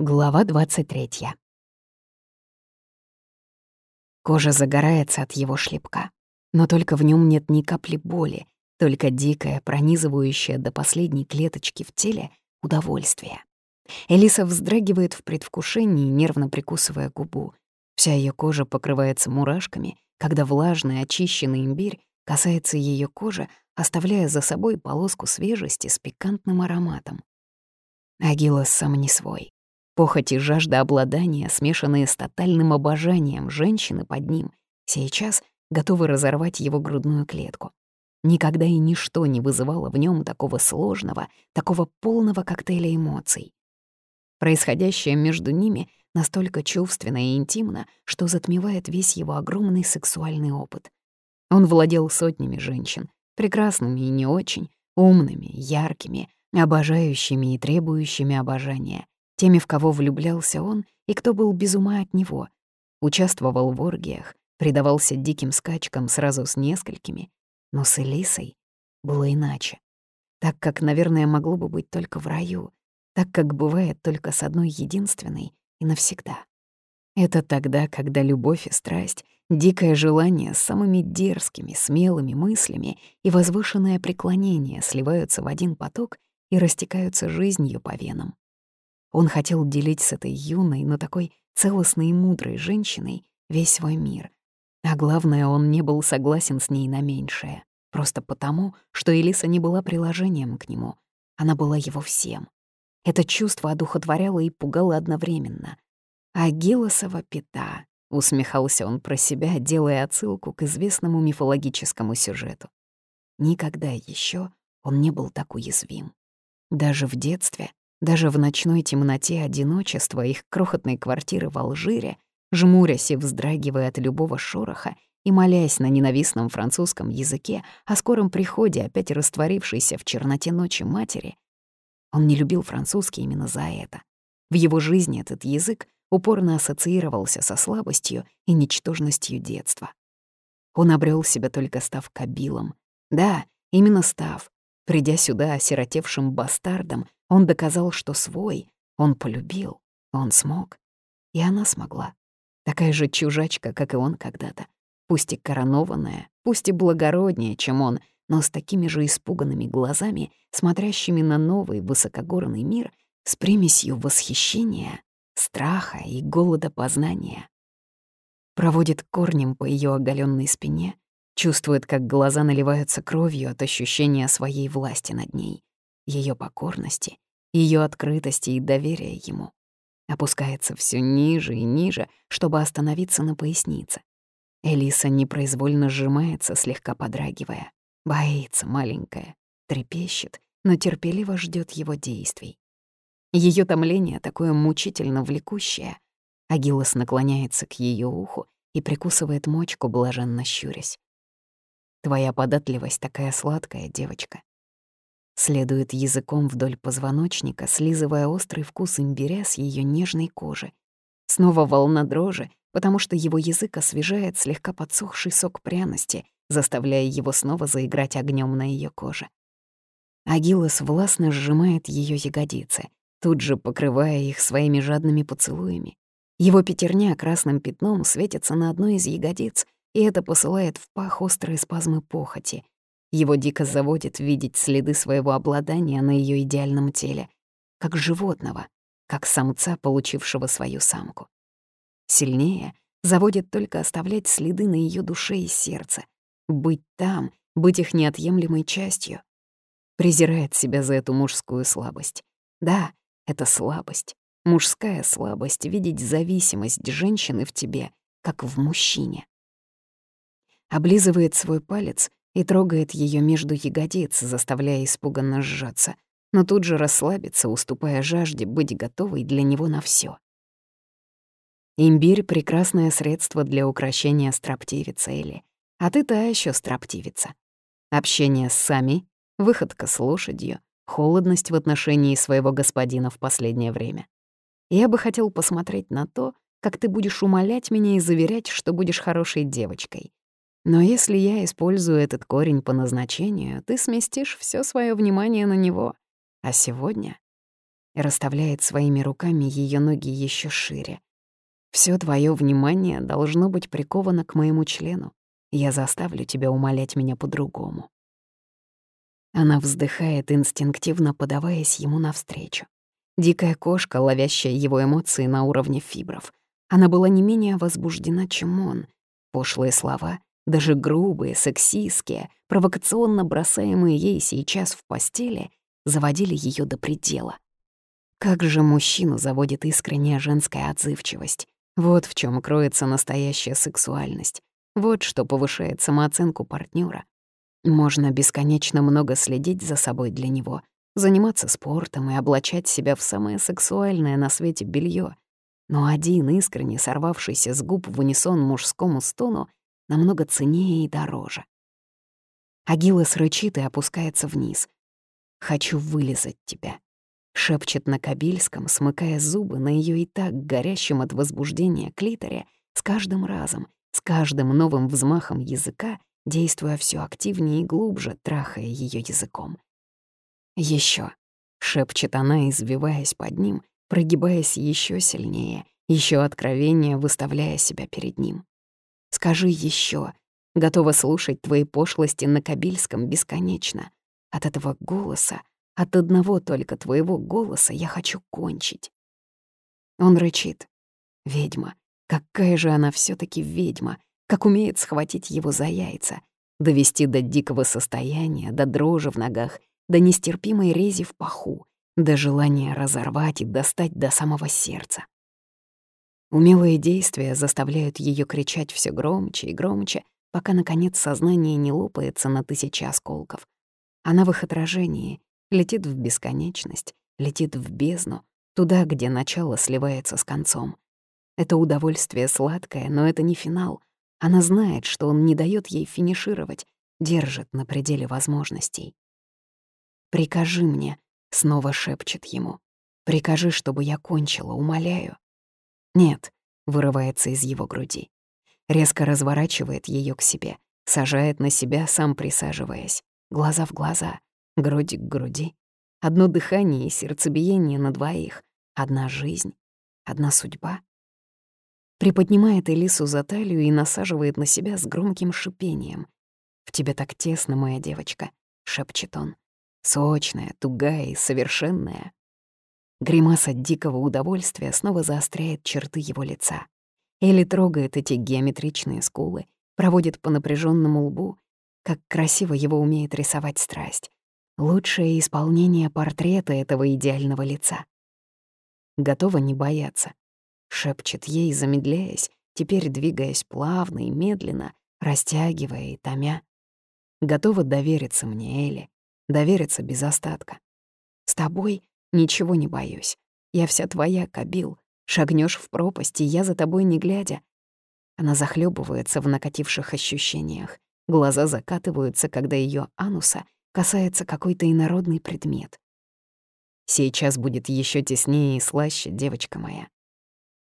Глава 23. Кожа загорается от его шлепка, но только в нем нет ни капли боли, только дикое, пронизывающее до последней клеточки в теле удовольствие. Элиса вздрагивает в предвкушении, нервно прикусывая губу. Вся ее кожа покрывается мурашками, когда влажный, очищенный имбирь касается ее кожи, оставляя за собой полоску свежести с пикантным ароматом. Агилос сам не свой. Похоть и жажда обладания, смешанные с тотальным обожанием женщины под ним, сейчас готовы разорвать его грудную клетку. Никогда и ничто не вызывало в нем такого сложного, такого полного коктейля эмоций. Происходящее между ними настолько чувственно и интимно, что затмевает весь его огромный сексуальный опыт. Он владел сотнями женщин, прекрасными и не очень, умными, яркими, обожающими и требующими обожания — теми, в кого влюблялся он и кто был без ума от него. Участвовал в оргиях, предавался диким скачкам сразу с несколькими, но с Элисой было иначе. Так, как, наверное, могло бы быть только в раю, так, как бывает только с одной единственной и навсегда. Это тогда, когда любовь и страсть, дикое желание с самыми дерзкими, смелыми мыслями и возвышенное преклонение сливаются в один поток и растекаются жизнью по венам. Он хотел делить с этой юной, но такой целостной и мудрой женщиной весь свой мир. А главное, он не был согласен с ней на меньшее. Просто потому, что Элиса не была приложением к нему. Она была его всем. Это чувство одухотворяло и пугало одновременно. А Гелосова пята, усмехался он про себя, делая отсылку к известному мифологическому сюжету. Никогда еще он не был так уязвим. Даже в детстве даже в ночной темноте одиночества их крохотной квартиры в Алжире, жмурясь и вздрагивая от любого шороха и молясь на ненавистном французском языке о скором приходе опять растворившейся в черноте ночи матери, он не любил французский именно за это. В его жизни этот язык упорно ассоциировался со слабостью и ничтожностью детства. Он обрел себя только став кабилом. Да, именно став, придя сюда осиротевшим бастардом, он доказал, что свой, он полюбил, он смог. И она смогла. Такая же чужачка, как и он когда-то. Пусть и коронованная, пусть и благороднее, чем он, но с такими же испуганными глазами, смотрящими на новый высокогорный мир с примесью восхищения, страха и голода познания. Проводит корнем по ее оголенной спине, чувствует, как глаза наливаются кровью от ощущения своей власти над ней ее покорности, ее открытости и доверия ему. Опускается все ниже и ниже, чтобы остановиться на пояснице. Элиса непроизвольно сжимается, слегка подрагивая. Боится маленькая, трепещет, но терпеливо ждет его действий. Ее томление такое мучительно влекущее. Агилос наклоняется к ее уху и прикусывает мочку, блаженно щурясь. «Твоя податливость такая сладкая, девочка следует языком вдоль позвоночника, слизывая острый вкус имбиря с ее нежной кожи. Снова волна дрожи, потому что его язык освежает слегка подсохший сок пряности, заставляя его снова заиграть огнем на ее коже. Агилос властно сжимает ее ягодицы, тут же покрывая их своими жадными поцелуями. Его пятерня красным пятном светится на одной из ягодиц, и это посылает в пах острые спазмы похоти — его дико заводит видеть следы своего обладания на ее идеальном теле, как животного, как самца, получившего свою самку. Сильнее заводит только оставлять следы на ее душе и сердце, быть там, быть их неотъемлемой частью. Презирает себя за эту мужскую слабость. Да, это слабость, мужская слабость, видеть зависимость женщины в тебе, как в мужчине. Облизывает свой палец и трогает ее между ягодиц, заставляя испуганно сжаться, но тут же расслабиться, уступая жажде быть готовой для него на все. Имбирь — прекрасное средство для украшения строптивицы Элли, а ты та еще строптивица. Общение с Сами, выходка с лошадью, холодность в отношении своего господина в последнее время. Я бы хотел посмотреть на то, как ты будешь умолять меня и заверять, что будешь хорошей девочкой. Но если я использую этот корень по назначению, ты сместишь все свое внимание на него. А сегодня... расставляет своими руками ее ноги еще шире. Все твое внимание должно быть приковано к моему члену. Я заставлю тебя умолять меня по-другому. Она вздыхает, инстинктивно подаваясь ему навстречу. Дикая кошка, ловящая его эмоции на уровне фибров. Она была не менее возбуждена, чем он. Пошлые слова, даже грубые, сексистские, провокационно бросаемые ей сейчас в постели, заводили ее до предела. Как же мужчину заводит искренняя женская отзывчивость. Вот в чем кроется настоящая сексуальность. Вот что повышает самооценку партнера. Можно бесконечно много следить за собой для него, заниматься спортом и облачать себя в самое сексуальное на свете белье. Но один искренне сорвавшийся с губ в унисон мужскому стону намного ценнее и дороже. Агилос рычит и опускается вниз. «Хочу вылезать тебя», — шепчет на кабильском, смыкая зубы на ее и так горящем от возбуждения клиторе с каждым разом, с каждым новым взмахом языка, действуя все активнее и глубже, трахая ее языком. Еще, шепчет она, извиваясь под ним, прогибаясь еще сильнее, еще откровение выставляя себя перед ним. Скажи еще, готова слушать твои пошлости на Кабильском бесконечно. От этого голоса, от одного только твоего голоса я хочу кончить. Он рычит. Ведьма. Какая же она все таки ведьма, как умеет схватить его за яйца, довести до дикого состояния, до дрожи в ногах, до нестерпимой рези в паху, до желания разорвать и достать до самого сердца. Умелые действия заставляют ее кричать все громче и громче, пока, наконец, сознание не лопается на тысячи осколков. Она в их отражении, летит в бесконечность, летит в бездну, туда, где начало сливается с концом. Это удовольствие сладкое, но это не финал. Она знает, что он не дает ей финишировать, держит на пределе возможностей. «Прикажи мне», — снова шепчет ему. «Прикажи, чтобы я кончила, умоляю». «Нет», — вырывается из его груди. Резко разворачивает ее к себе, сажает на себя, сам присаживаясь. Глаза в глаза, грудь к груди. Одно дыхание и сердцебиение на двоих. Одна жизнь, одна судьба. Приподнимает Элису за талию и насаживает на себя с громким шипением. «В тебе так тесно, моя девочка», — шепчет он. «Сочная, тугая и совершенная. Гримаса дикого удовольствия снова заостряет черты его лица. Элли трогает эти геометричные скулы, проводит по напряженному лбу, как красиво его умеет рисовать страсть. Лучшее исполнение портрета этого идеального лица. Готова не бояться. Шепчет ей, замедляясь, теперь двигаясь плавно и медленно, растягивая и томя. Готова довериться мне, Элли, довериться без остатка. С тобой Ничего не боюсь. Я вся твоя, Кабил. Шагнешь в пропасть, и я за тобой не глядя. Она захлебывается в накативших ощущениях. Глаза закатываются, когда ее ануса касается какой-то инородный предмет. Сейчас будет еще теснее и слаще, девочка моя.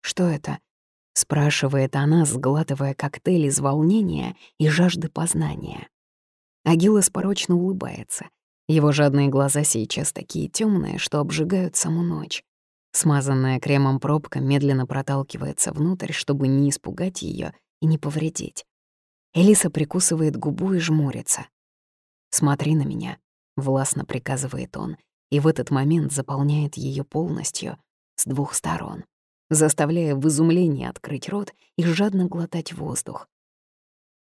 Что это? спрашивает она, сглатывая коктейль из волнения и жажды познания. Агилас порочно улыбается. Его жадные глаза сейчас такие темные, что обжигают саму ночь. Смазанная кремом пробка медленно проталкивается внутрь, чтобы не испугать ее и не повредить. Элиса прикусывает губу и жмурится. «Смотри на меня», — властно приказывает он, и в этот момент заполняет ее полностью с двух сторон, заставляя в изумлении открыть рот и жадно глотать воздух.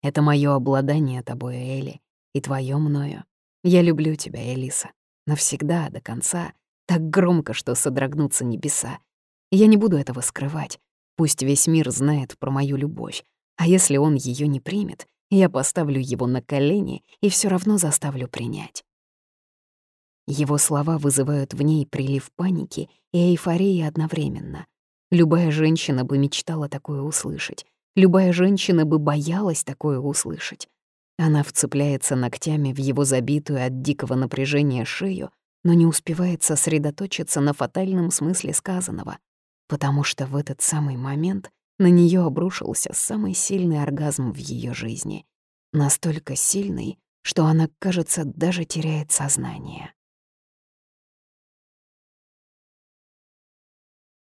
«Это мое обладание тобой, Элли, и твое мною. Я люблю тебя, Элиса. Навсегда, до конца. Так громко, что содрогнутся небеса. Я не буду этого скрывать. Пусть весь мир знает про мою любовь. А если он ее не примет, я поставлю его на колени и все равно заставлю принять. Его слова вызывают в ней прилив паники и эйфории одновременно. Любая женщина бы мечтала такое услышать. Любая женщина бы боялась такое услышать. Она вцепляется ногтями в его забитую от дикого напряжения шею, но не успевает сосредоточиться на фатальном смысле сказанного, потому что в этот самый момент на нее обрушился самый сильный оргазм в ее жизни. Настолько сильный, что она, кажется, даже теряет сознание.